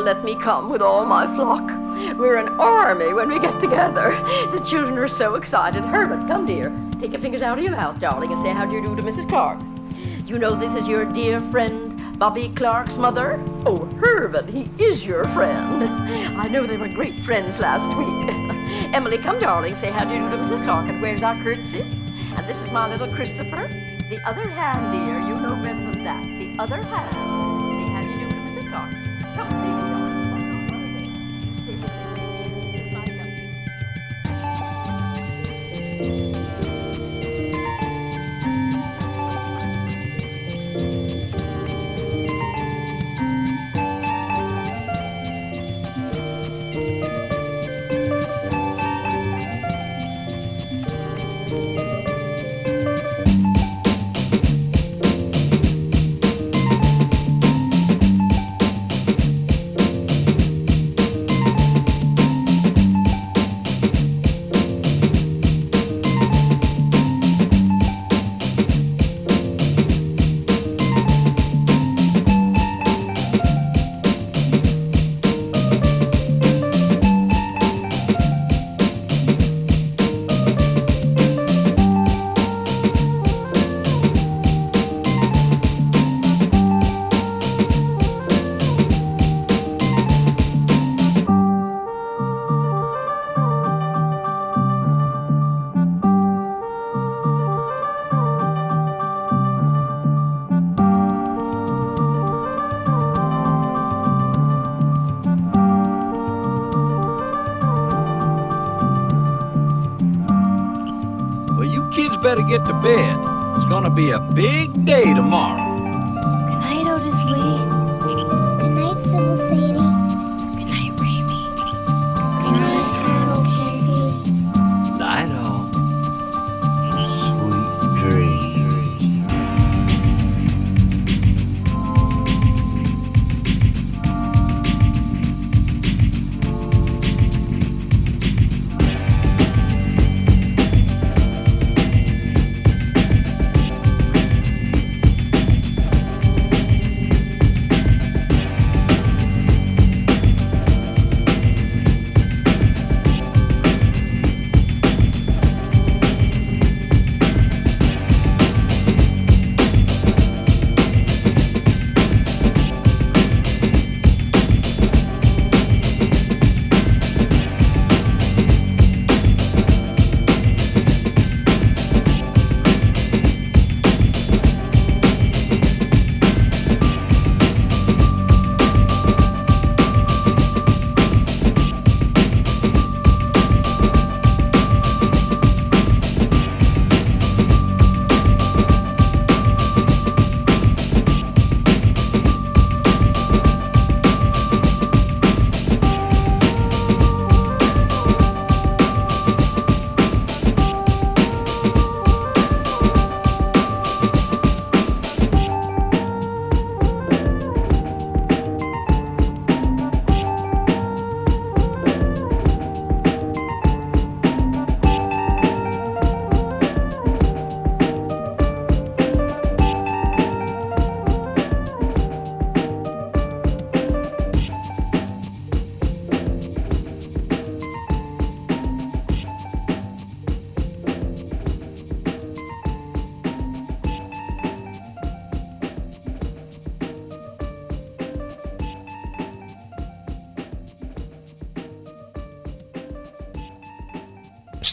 let me come with all my flock. We're an army when we get together. The children are so excited. Herbert, come, dear. Take your fingers out of your mouth, darling, and say how do you do to Mrs. Clark. You know this is your dear friend, Bobby Clark's mother? Oh, Herbert, he is your friend. I know they were great friends last week. Emily, come, darling, say how do you do to Mrs. Clark, and where's our curtsy? And this is my little Christopher. The other hand, dear, you know better than that. The other hand. Say how you do to Mrs. Clark. Come, baby, Well, get to bed. It's gonna be a big day tomorrow.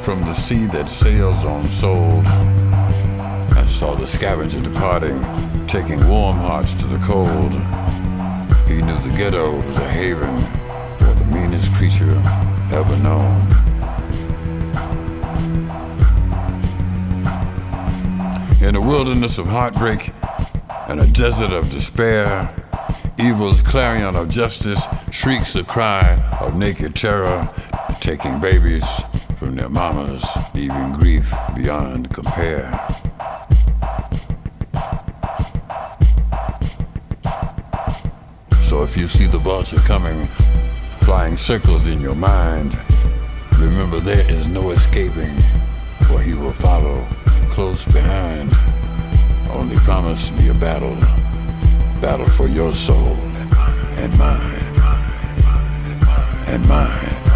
From the sea that sails on souls. I saw the scavenger departing, taking warm hearts to the cold. He knew the ghetto was a haven for the meanest creature ever known. In a wilderness of heartbreak and a desert of despair, evil's clarion of justice shrieks a cry of naked terror, taking babies mamas, leaving grief beyond compare. So if you see the vulture coming, flying circles in your mind, remember there is no escaping, for he will follow close behind. Only promise me a battle, battle for your soul and mine, and mine.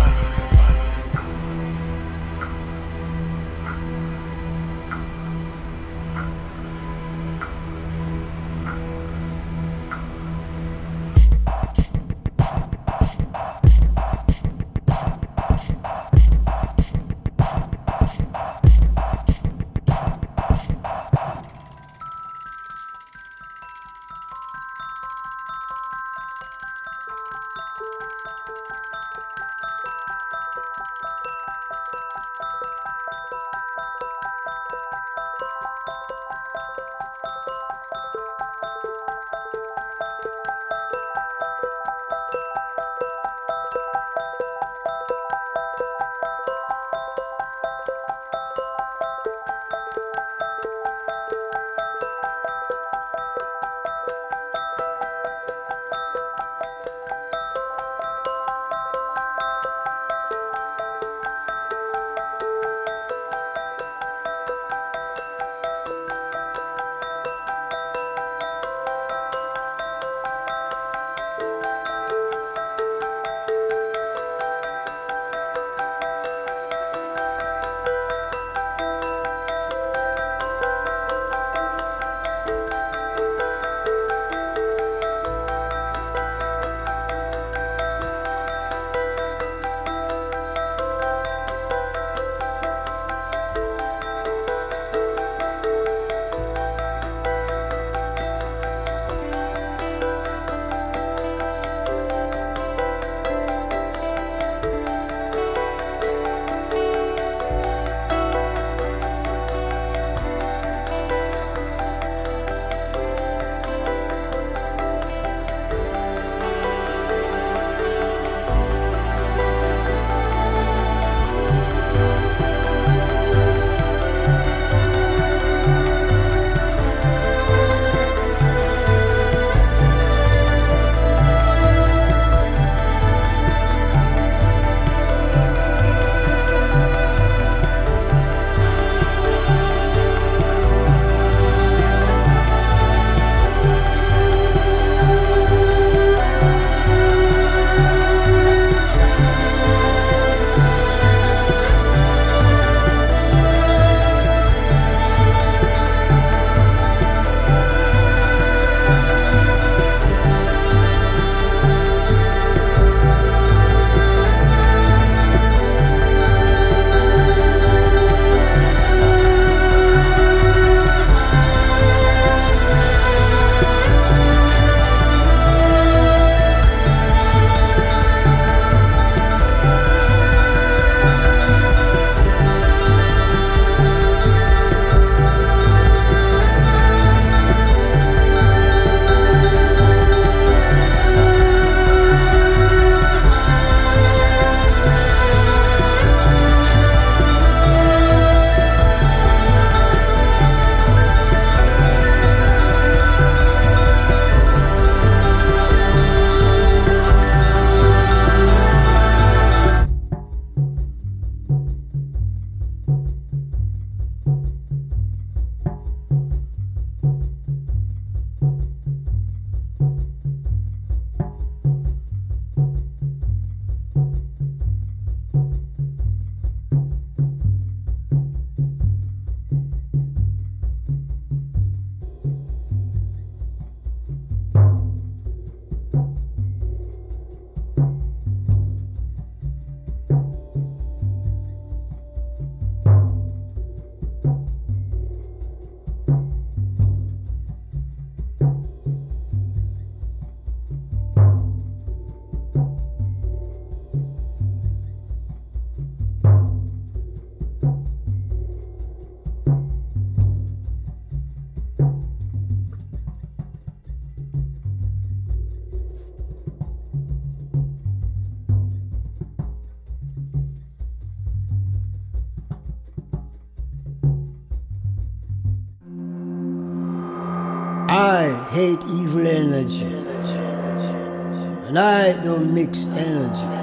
energy.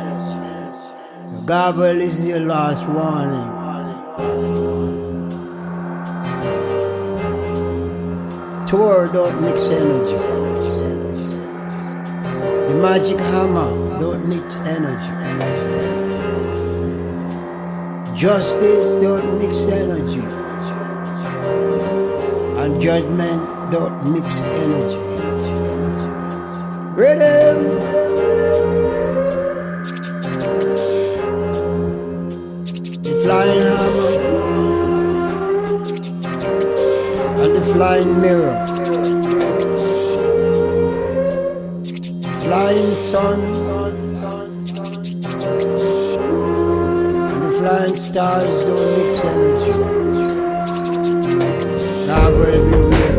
God, but this is your last warning. Tour don't mix energy. The magic hammer don't mix energy. Justice don't mix energy. And judgment don't mix energy. Rhythm. flying mirror, flying sun, and the flying stars don't mix energy. Now we're everywhere.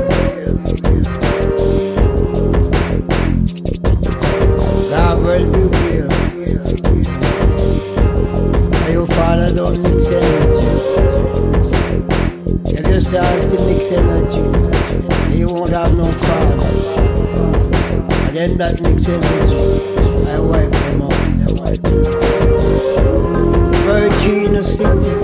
God will be real. Your father don't mix energy. You just have to mix energy have no father. And then that next image, I wipe them off. Virgin city.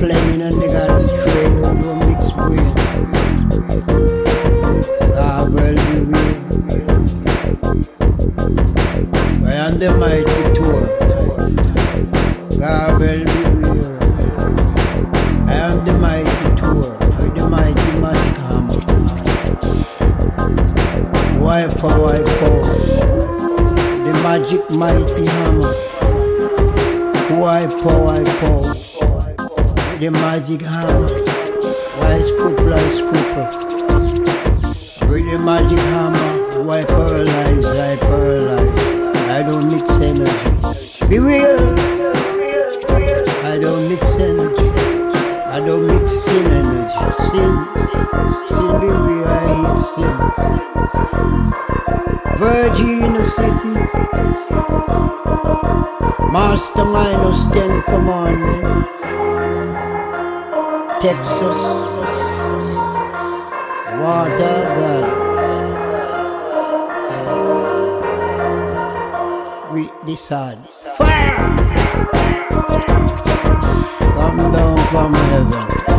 flame Master minus ten Commandments, Texas. Water gun. We decide. Fire! Come down from heaven.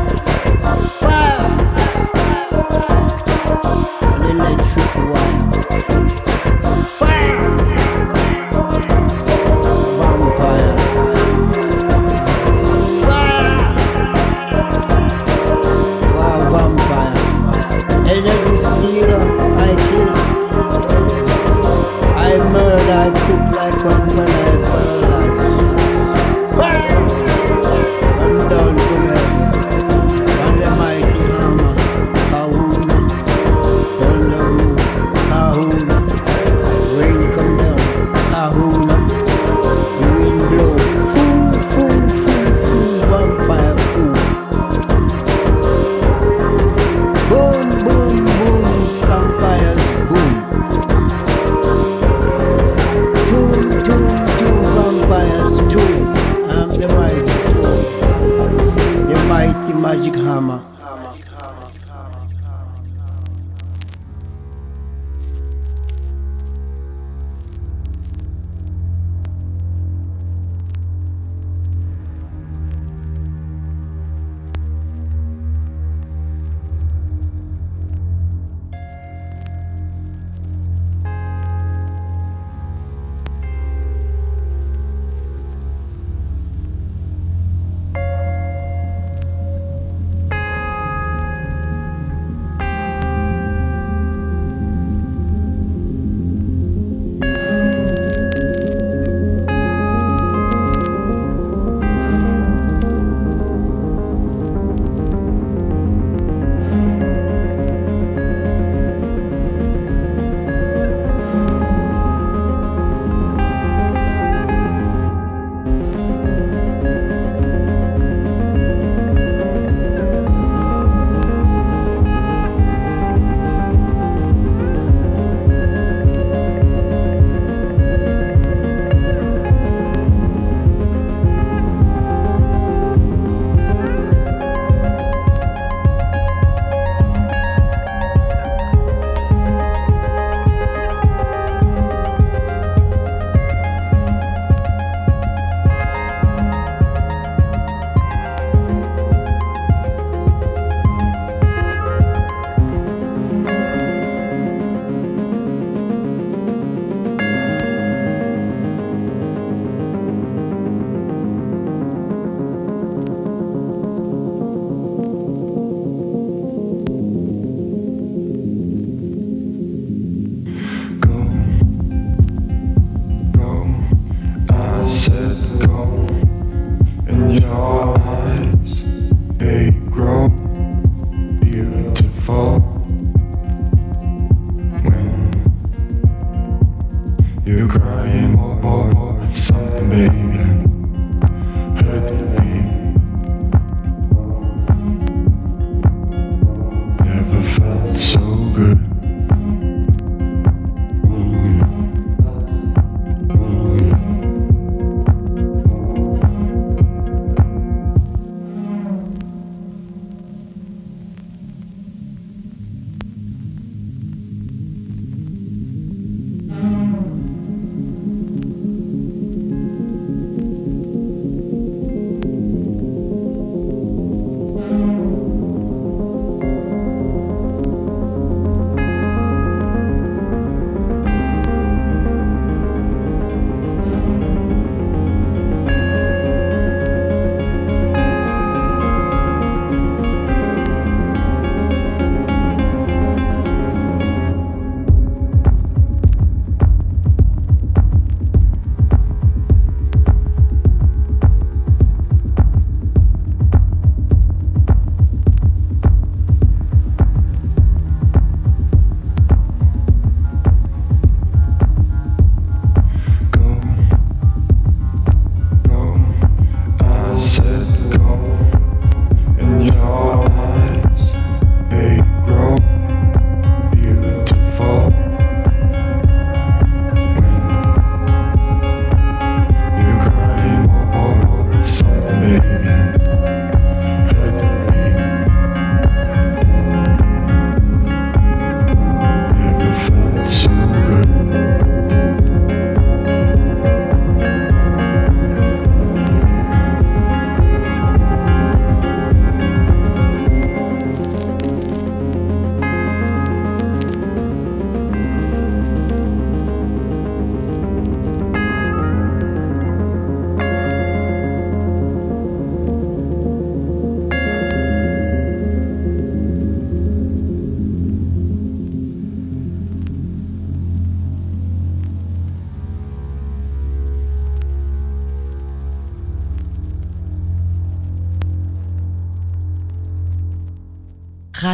baby.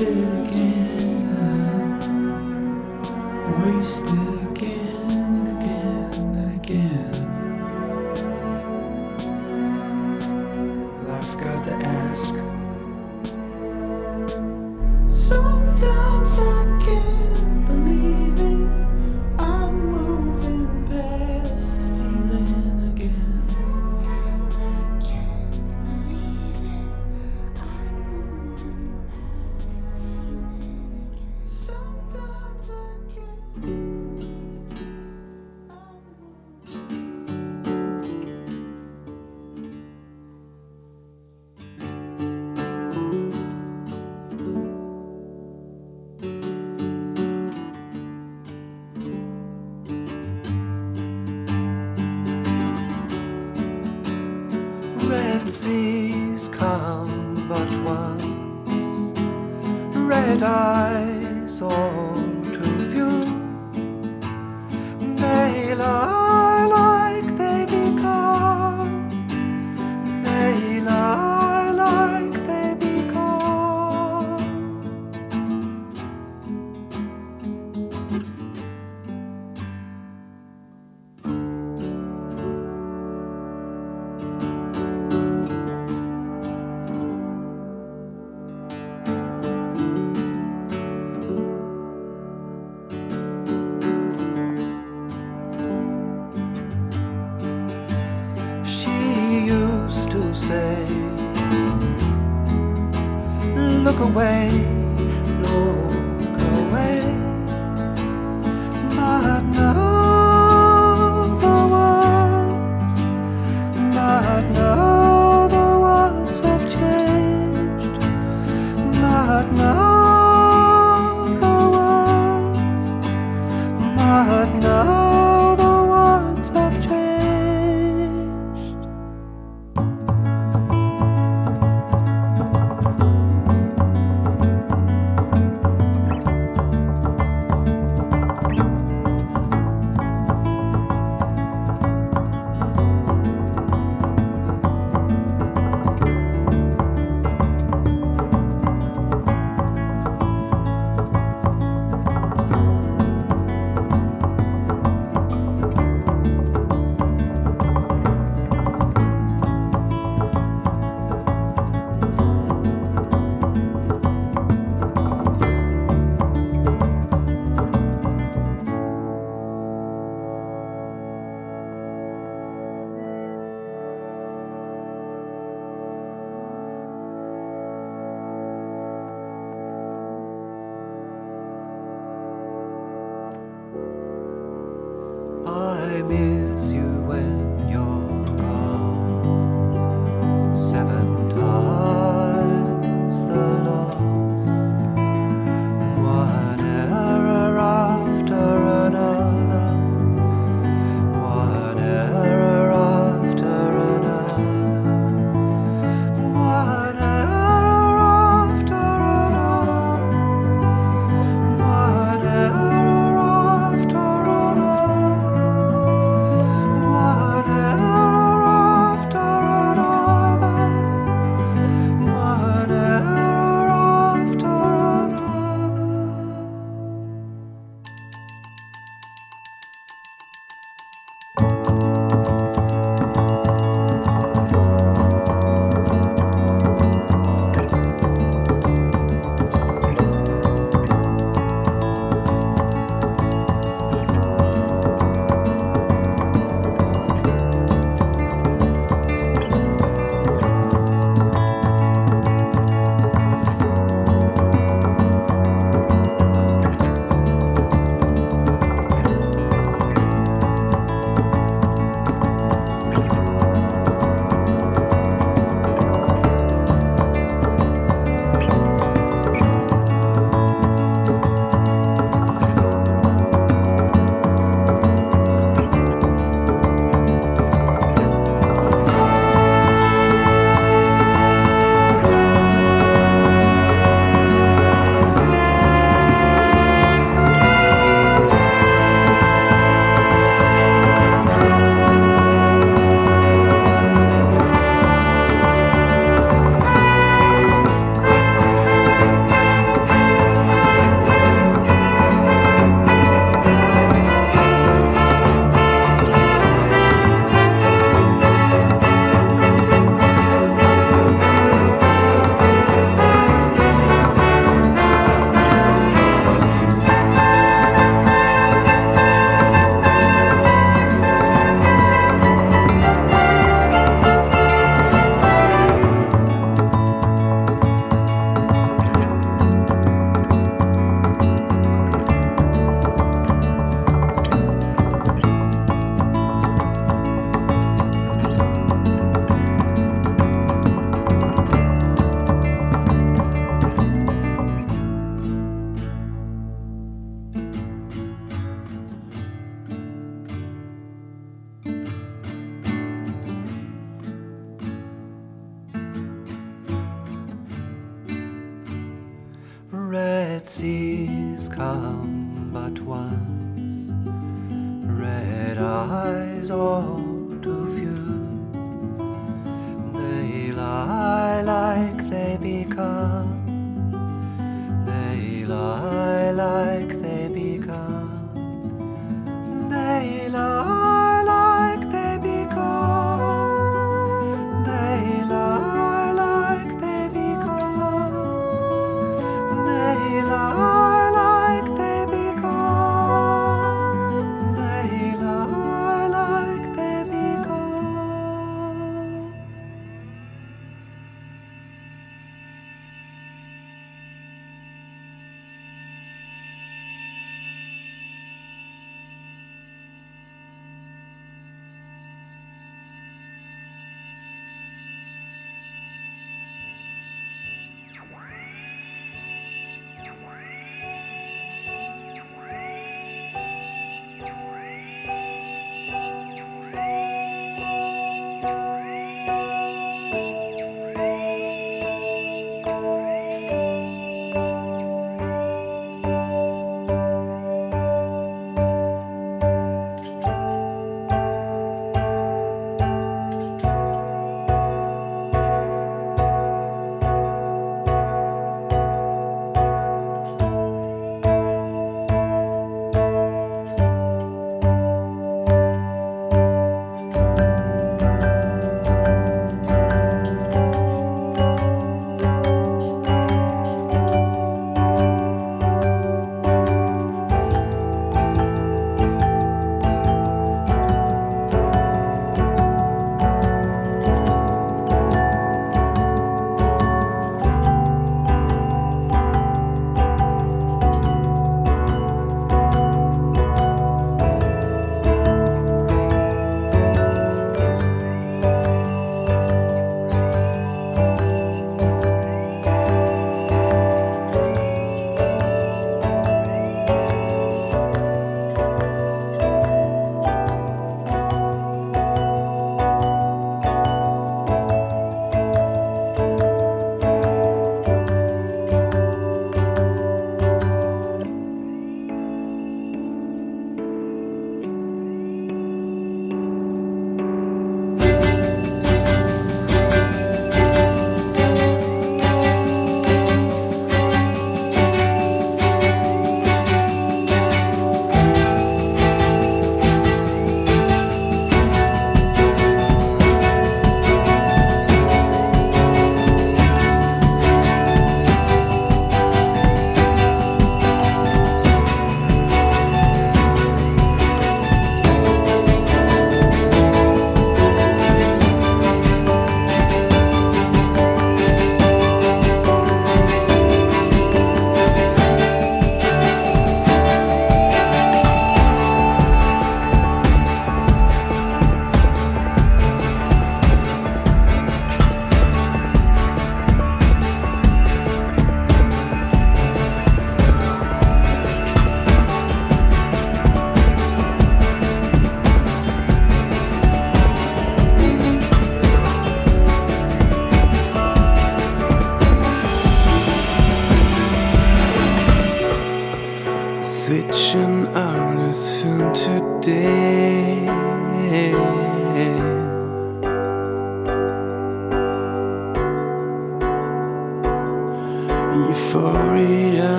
wasted again. Wasted.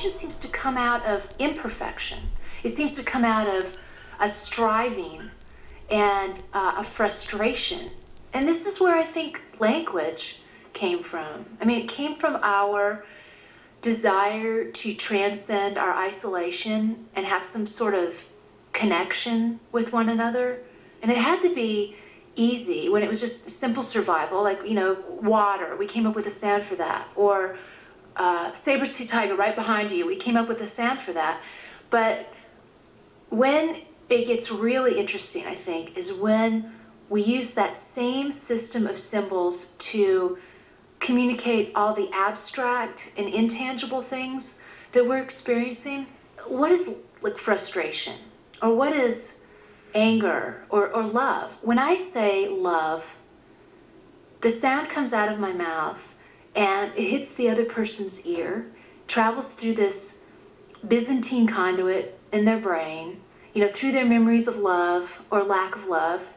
Communication seems to come out of imperfection. It seems to come out of a striving and uh, a frustration. And this is where I think language came from. I mean, it came from our desire to transcend our isolation and have some sort of connection with one another. And it had to be easy when it was just simple survival, like, you know, water. We came up with a sound for that. Or uh, saber-tooth tiger right behind you. We came up with a sound for that. But when it gets really interesting, I think, is when we use that same system of symbols to communicate all the abstract and intangible things that we're experiencing. What is like frustration? Or what is anger or, or love? When I say love, the sound comes out of my mouth and it hits the other person's ear, travels through this Byzantine conduit in their brain, you know, through their memories of love or lack of love.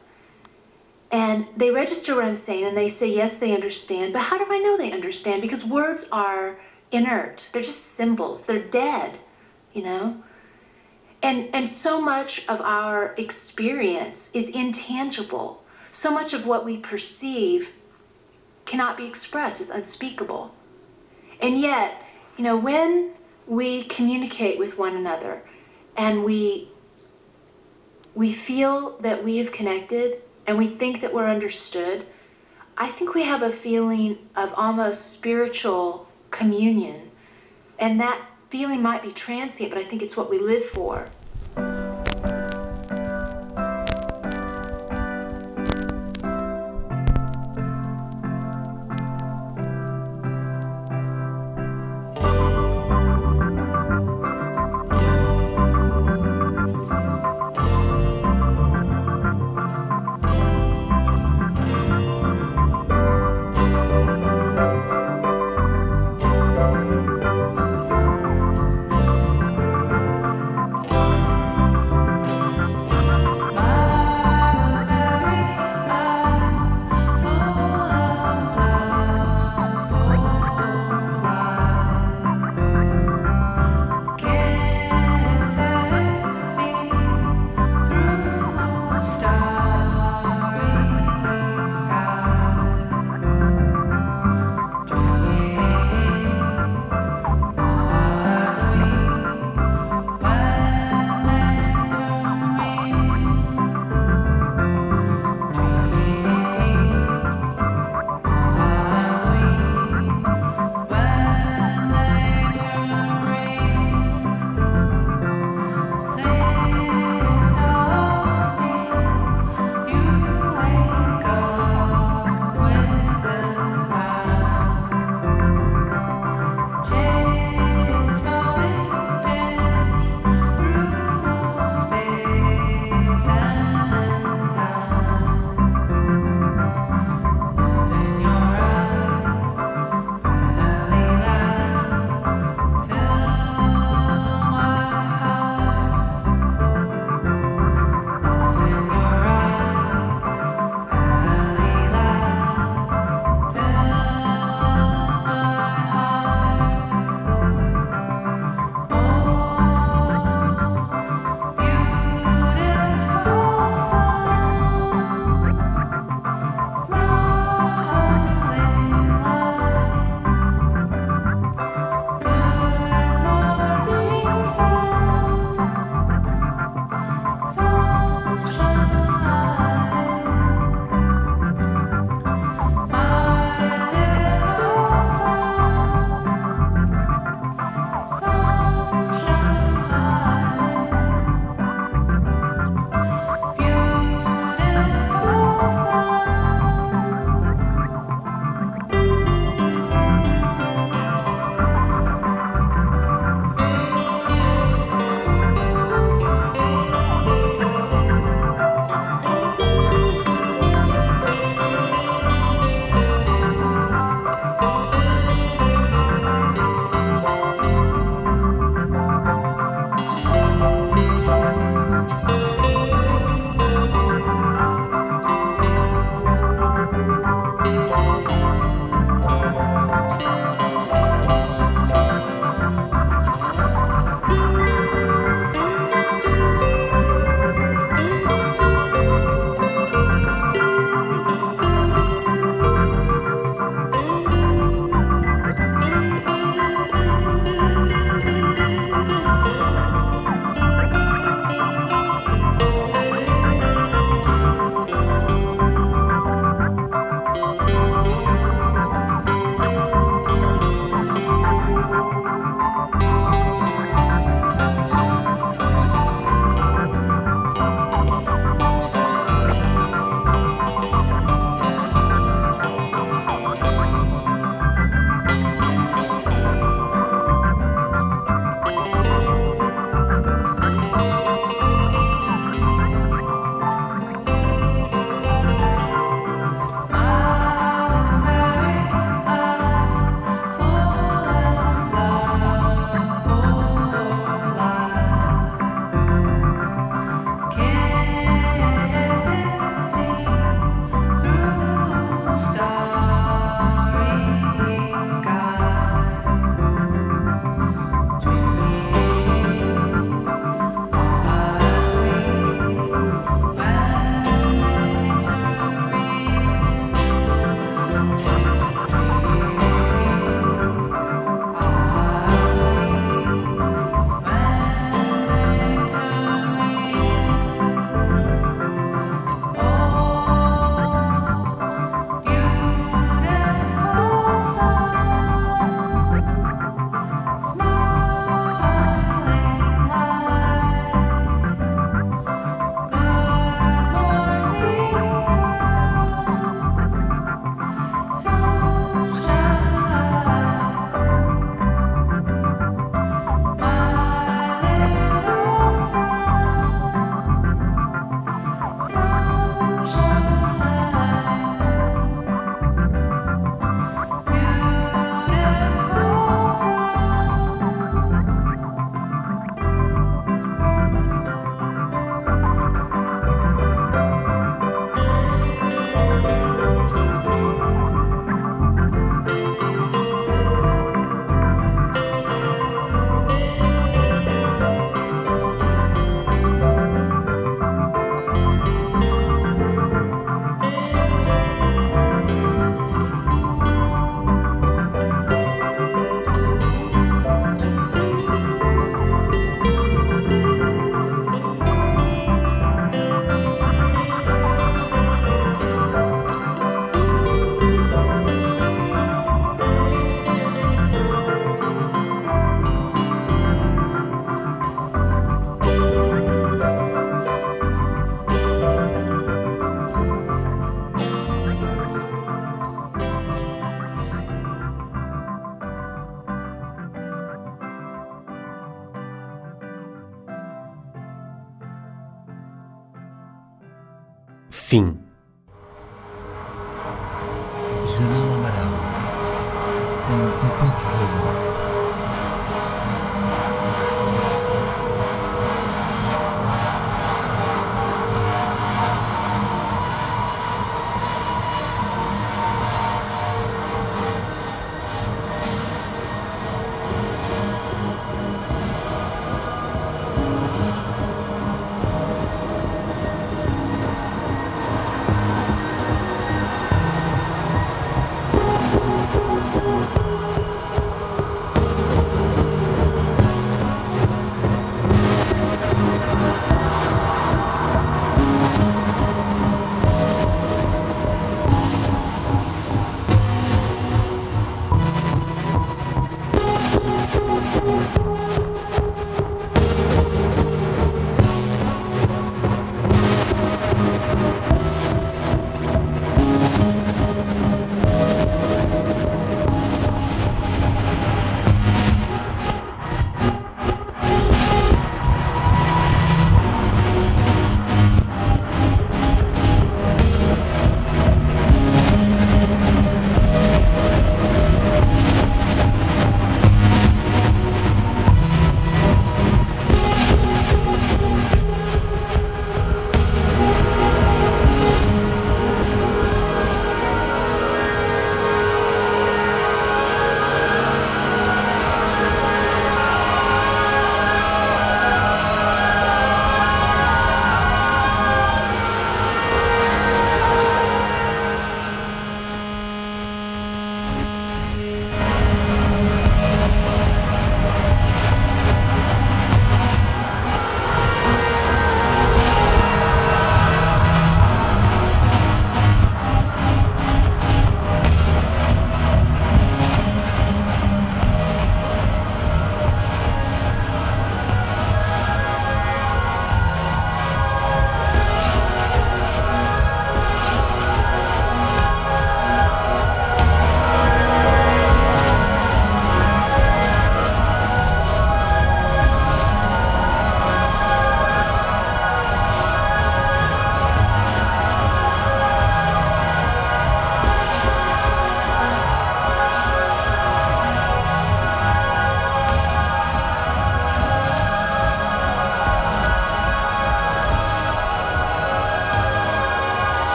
And they register what I'm saying and they say, yes, they understand. But how do I know they understand? Because words are inert, they're just symbols, they're dead, you know? And, and so much of our experience is intangible. So much of what we perceive cannot be expressed, it's unspeakable. And yet, you know, when we communicate with one another and we we feel that we have connected and we think that we're understood, I think we have a feeling of almost spiritual communion. And that feeling might be transient, but I think it's what we live for.